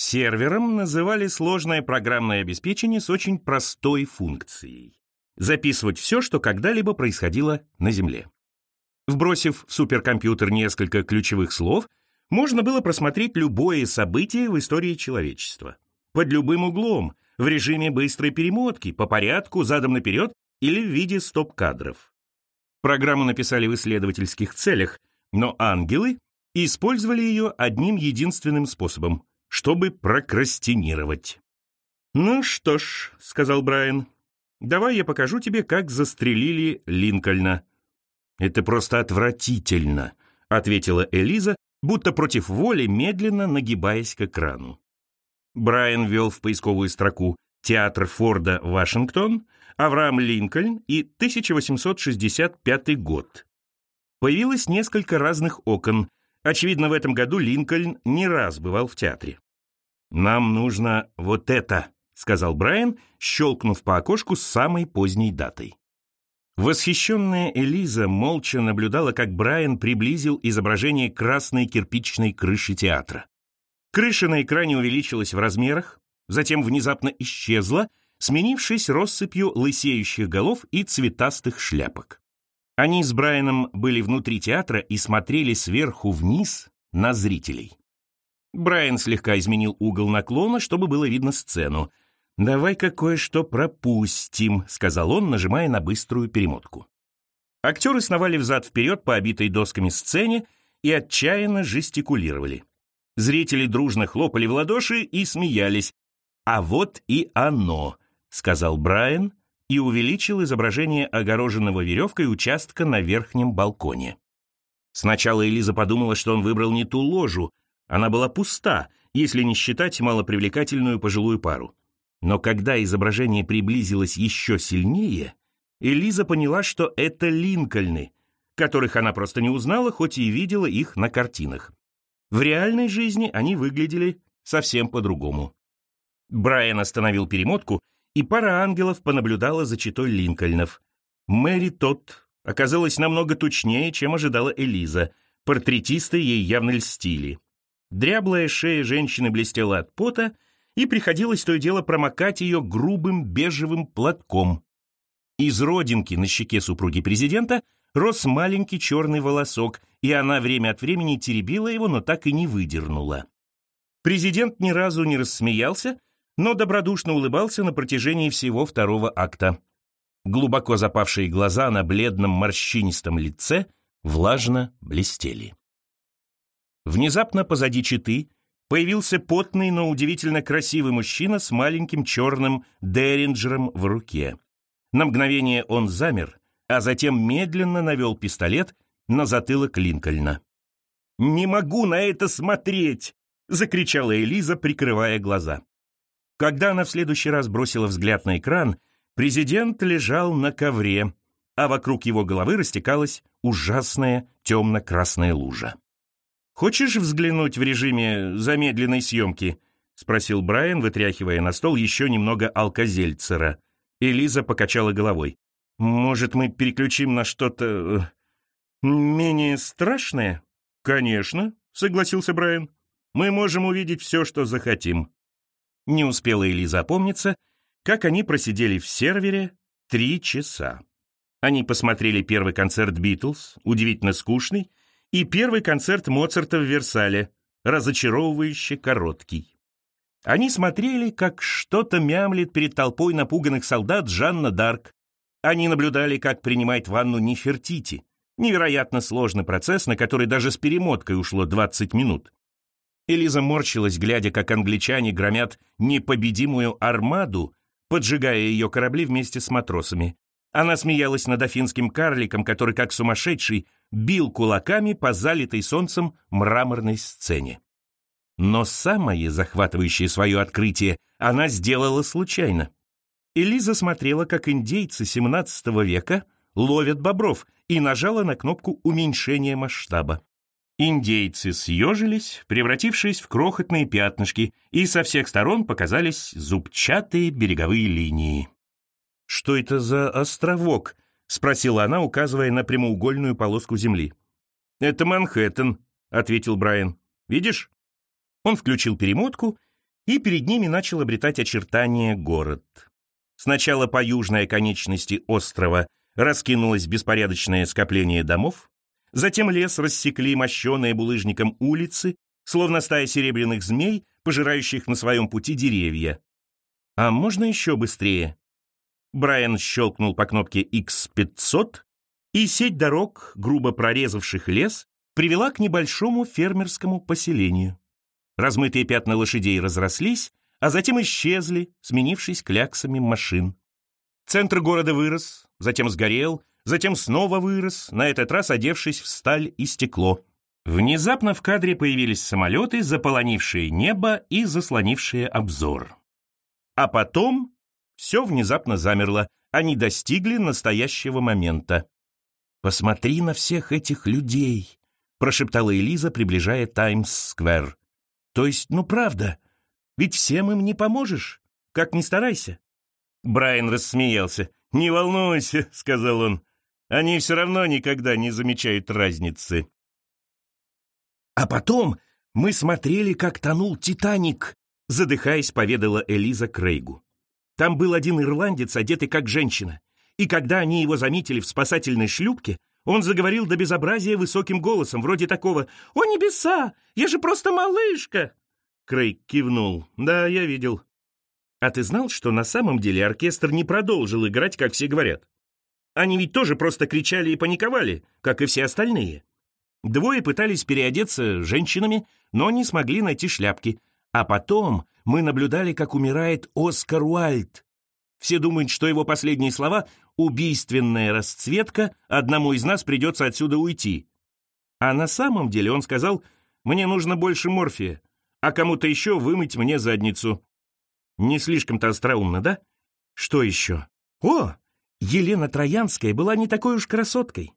Сервером называли сложное программное обеспечение с очень простой функцией – записывать все, что когда-либо происходило на Земле. Вбросив в суперкомпьютер несколько ключевых слов, можно было просмотреть любое событие в истории человечества. Под любым углом, в режиме быстрой перемотки, по порядку, задом наперед или в виде стоп-кадров. Программу написали в исследовательских целях, но ангелы использовали ее одним единственным способом чтобы прокрастинировать. «Ну что ж», — сказал Брайан, — «давай я покажу тебе, как застрелили Линкольна». «Это просто отвратительно», — ответила Элиза, будто против воли, медленно нагибаясь к экрану. Брайан ввел в поисковую строку «Театр Форда, Вашингтон», «Авраам Линкольн» и 1865 год. Появилось несколько разных окон, Очевидно, в этом году Линкольн не раз бывал в театре. «Нам нужно вот это», — сказал Брайан, щелкнув по окошку с самой поздней датой. Восхищенная Элиза молча наблюдала, как Брайан приблизил изображение красной кирпичной крыши театра. Крыша на экране увеличилась в размерах, затем внезапно исчезла, сменившись россыпью лысеющих голов и цветастых шляпок. Они с Брайаном были внутри театра и смотрели сверху вниз на зрителей. Брайан слегка изменил угол наклона, чтобы было видно сцену. «Давай-ка кое-что пропустим», — сказал он, нажимая на быструю перемотку. Актеры сновали взад-вперед по обитой досками сцене и отчаянно жестикулировали. Зрители дружно хлопали в ладоши и смеялись. «А вот и оно», — сказал Брайан, и увеличил изображение огороженного веревкой участка на верхнем балконе. Сначала Элиза подумала, что он выбрал не ту ложу, она была пуста, если не считать малопривлекательную пожилую пару. Но когда изображение приблизилось еще сильнее, Элиза поняла, что это Линкольны, которых она просто не узнала, хоть и видела их на картинах. В реальной жизни они выглядели совсем по-другому. Брайан остановил перемотку и пара ангелов понаблюдала за читой Линкольнов. Мэри Тот оказалась намного тучнее, чем ожидала Элиза. Портретисты ей явно льстили. Дряблая шея женщины блестела от пота, и приходилось то и дело промокать ее грубым бежевым платком. Из родинки на щеке супруги президента рос маленький черный волосок, и она время от времени теребила его, но так и не выдернула. Президент ни разу не рассмеялся, но добродушно улыбался на протяжении всего второго акта. Глубоко запавшие глаза на бледном морщинистом лице влажно блестели. Внезапно позади читы появился потный, но удивительно красивый мужчина с маленьким черным деринджером в руке. На мгновение он замер, а затем медленно навел пистолет на затылок Линкольна. «Не могу на это смотреть!» — закричала Элиза, прикрывая глаза. Когда она в следующий раз бросила взгляд на экран, президент лежал на ковре, а вокруг его головы растекалась ужасная темно-красная лужа. «Хочешь взглянуть в режиме замедленной съемки?» — спросил Брайан, вытряхивая на стол еще немного алкозельцера. Элиза покачала головой. «Может, мы переключим на что-то... Э, менее страшное?» «Конечно», — согласился Брайан. «Мы можем увидеть все, что захотим». Не успела Элиза опомниться, как они просидели в сервере три часа. Они посмотрели первый концерт «Битлз», удивительно скучный, и первый концерт Моцарта в Версале, разочаровывающе короткий. Они смотрели, как что-то мямлет перед толпой напуганных солдат Жанна Дарк. Они наблюдали, как принимает ванну Нефертити. Невероятно сложный процесс, на который даже с перемоткой ушло 20 минут. Элиза морщилась, глядя, как англичане громят непобедимую армаду, поджигая ее корабли вместе с матросами. Она смеялась над афинским карликом, который, как сумасшедший, бил кулаками по залитой солнцем мраморной сцене. Но самое захватывающее свое открытие она сделала случайно. Элиза смотрела, как индейцы XVII века ловят бобров, и нажала на кнопку уменьшения масштаба. Индейцы съежились, превратившись в крохотные пятнышки, и со всех сторон показались зубчатые береговые линии. «Что это за островок?» — спросила она, указывая на прямоугольную полоску земли. «Это Манхэттен», — ответил Брайан. «Видишь?» Он включил перемотку, и перед ними начал обретать очертания город. Сначала по южной оконечности острова раскинулось беспорядочное скопление домов, затем лес рассекли мощеные булыжником улицы, словно стая серебряных змей, пожирающих на своем пути деревья. А можно еще быстрее? Брайан щелкнул по кнопке X500, и сеть дорог, грубо прорезавших лес, привела к небольшому фермерскому поселению. Размытые пятна лошадей разрослись, а затем исчезли, сменившись кляксами машин. Центр города вырос, затем сгорел, затем снова вырос, на этот раз одевшись в сталь и стекло. Внезапно в кадре появились самолеты, заполонившие небо и заслонившие обзор. А потом все внезапно замерло, они достигли настоящего момента. «Посмотри на всех этих людей», — прошептала Элиза, приближая Таймс-сквер. «То есть, ну правда, ведь всем им не поможешь, как ни старайся». Брайан рассмеялся. «Не волнуйся», — сказал он, — «они все равно никогда не замечают разницы». «А потом мы смотрели, как тонул «Титаник», — задыхаясь, поведала Элиза Крейгу. Там был один ирландец, одетый как женщина. И когда они его заметили в спасательной шлюпке, он заговорил до безобразия высоким голосом, вроде такого «О, небеса! Я же просто малышка!» Крейг кивнул. «Да, я видел». «А ты знал, что на самом деле оркестр не продолжил играть, как все говорят? Они ведь тоже просто кричали и паниковали, как и все остальные. Двое пытались переодеться женщинами, но не смогли найти шляпки. А потом мы наблюдали, как умирает Оскар Уальд. Все думают, что его последние слова убийственная расцветка, одному из нас придется отсюда уйти. А на самом деле он сказал, мне нужно больше морфия, а кому-то еще вымыть мне задницу. Не слишком-то остроумно, да? Что еще? О, Елена Троянская была не такой уж красоткой.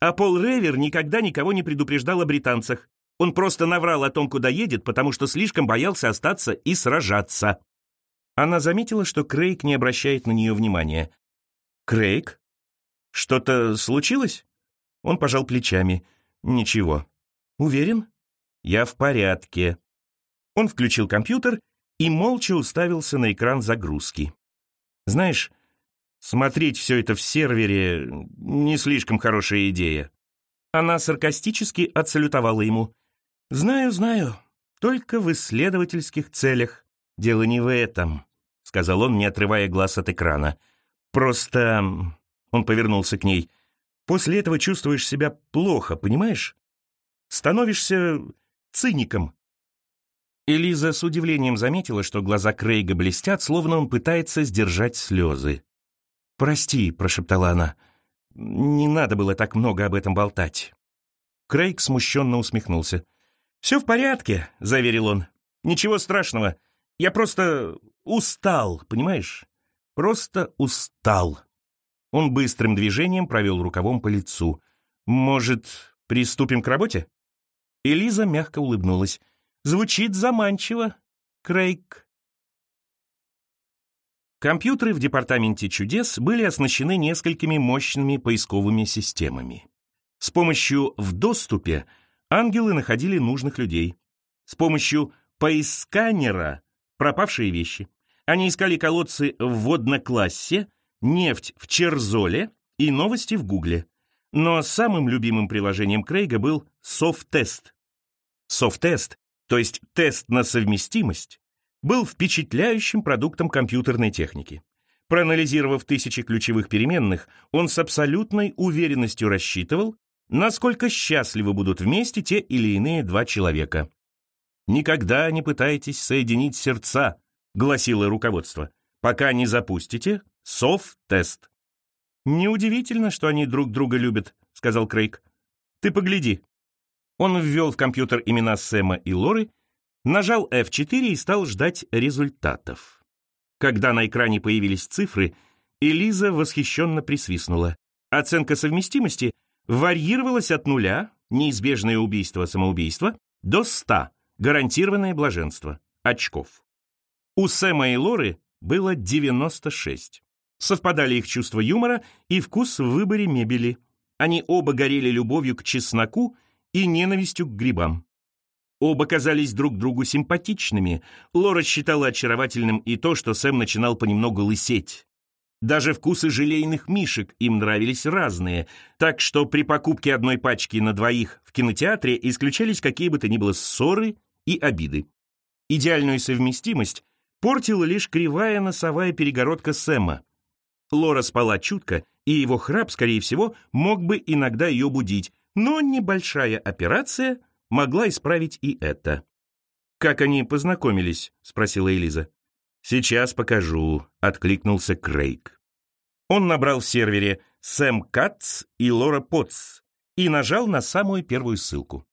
А Пол Ревер никогда никого не предупреждал о британцах. Он просто наврал о том, куда едет, потому что слишком боялся остаться и сражаться. Она заметила, что Крейг не обращает на нее внимания. «Крейг? Что-то случилось?» Он пожал плечами. «Ничего». «Уверен?» «Я в порядке». Он включил компьютер и молча уставился на экран загрузки. «Знаешь, смотреть все это в сервере — не слишком хорошая идея». Она саркастически отсалютовала ему. «Знаю, знаю, только в исследовательских целях. Дело не в этом», — сказал он, не отрывая глаз от экрана. Просто...» Он повернулся к ней. «После этого чувствуешь себя плохо, понимаешь? Становишься циником». Элиза с удивлением заметила, что глаза Крейга блестят, словно он пытается сдержать слезы. «Прости», — прошептала она. «Не надо было так много об этом болтать». Крейг смущенно усмехнулся. «Все в порядке», — заверил он. «Ничего страшного. Я просто устал, понимаешь? Просто устал. Он быстрым движением провел рукавом по лицу. «Может, приступим к работе?» Элиза мягко улыбнулась. «Звучит заманчиво, Крейг». Компьютеры в Департаменте чудес были оснащены несколькими мощными поисковыми системами. С помощью «в доступе» ангелы находили нужных людей. С помощью поисканера — пропавшие вещи. Они искали колодцы в водноклассе, нефть в Черзоле и новости в Гугле. Но самым любимым приложением Крейга был Софтест. Софтест, то есть тест на совместимость, был впечатляющим продуктом компьютерной техники. Проанализировав тысячи ключевых переменных, он с абсолютной уверенностью рассчитывал, насколько счастливы будут вместе те или иные два человека. Никогда не пытайтесь соединить сердца, — гласило руководство, «пока не запустите сов-тест». «Неудивительно, что они друг друга любят», — сказал Крейг. «Ты погляди». Он ввел в компьютер имена Сэма и Лоры, нажал F4 и стал ждать результатов. Когда на экране появились цифры, Элиза восхищенно присвистнула. Оценка совместимости варьировалась от нуля, неизбежное убийство-самоубийство, до 100, гарантированное блаженство, очков. У Сэма и Лоры было 96. Совпадали их чувство юмора и вкус в выборе мебели. Они оба горели любовью к чесноку и ненавистью к грибам. Оба казались друг другу симпатичными. Лора считала очаровательным и то, что Сэм начинал понемногу лысеть. Даже вкусы желейных мишек им нравились разные, так что при покупке одной пачки на двоих в кинотеатре исключались какие бы то ни было ссоры и обиды. Идеальную совместимость портила лишь кривая носовая перегородка Сэма. Лора спала чутко, и его храп, скорее всего, мог бы иногда ее будить, но небольшая операция могла исправить и это. «Как они познакомились?» — спросила Элиза. «Сейчас покажу», — откликнулся Крейг. Он набрал в сервере «Сэм Катц» и «Лора Потц» и нажал на самую первую ссылку.